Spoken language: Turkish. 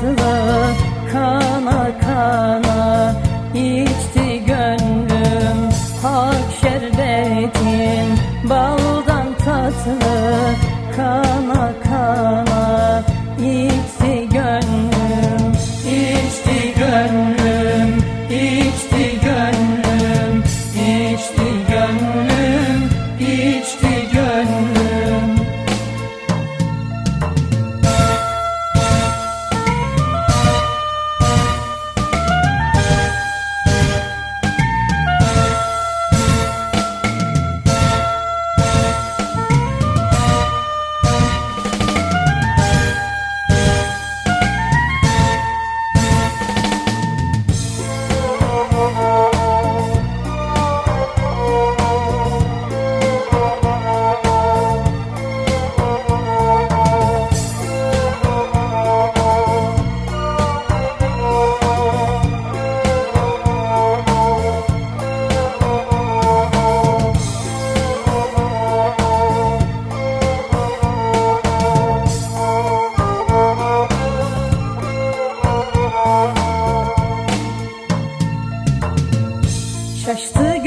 Asla kana kana içti gönlüm Hak şerbetin baldan tatlı Kana kana. şaştı